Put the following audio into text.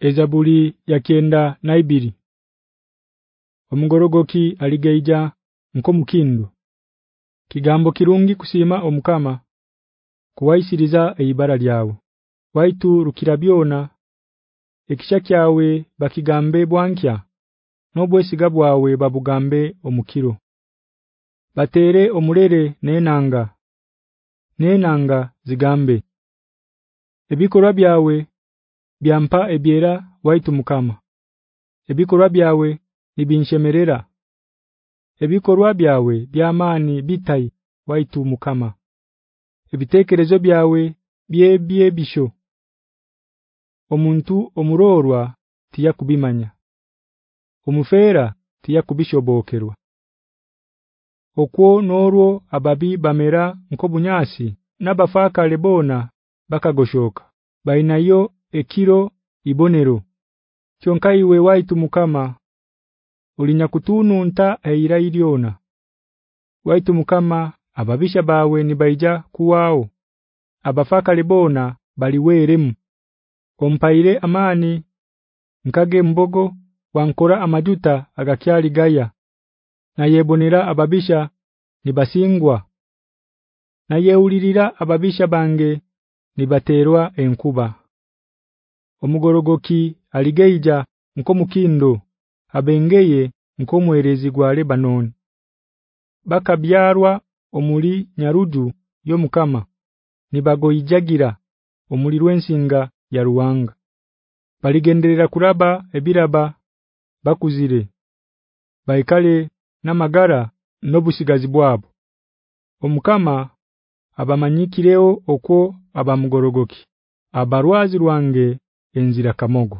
Ezabuli yakienda naibiri Omugorogoki aligeija nko mukindu Kigambo kirungi kusima omukama kuwaisiriza eibara lyawo waitu rukirabyona ekisha kyawe bakigambe bwankya nobwe sigabwawe babugambe omukiro. Batere omulere nenanga nenanga zigambe. Ebikorwa byawe byampa ebyera waitu mukama. Ebikorwa byawe nibinshemerera Ebikorwa byawe byamani bitai waitu mukama. Ebitekerezo byawe byebye bisho. Omuntu omurorwa tiya kubimanya Omufera tiya kubishobokerwa Okwo norwo ababi bamera nkobunyasi nabafaka lebona bakagoshoka. Bainayo ekiro ibonero. Kyonka iwe waitu mukama ulinyakutununta kutunu nta eira iliona. Waitu mukama ababisha bawe nibaija kuwao. Abafaka lebona baliweremu ompaire amani. Nkage mbogo wankora amajuta agakyali gaya. Na yebonera ababisha nibasingwa na yeulirira ababisha bange nibaterwa enkuba Omugorogoki aligeija nko mukindo abengeye nko mwerezi gwa Lebanon Bakabyarwa omuli nyaruju yo mukama nibagoijagira omuli rwensinga ya ruwanga Baligenderera kuraba ebiraba bakuzire Baikale namagara nobusigazi bwabo Omukama abamanyikireo okwo abamugorogoki abarwazi rwange enzira kamogo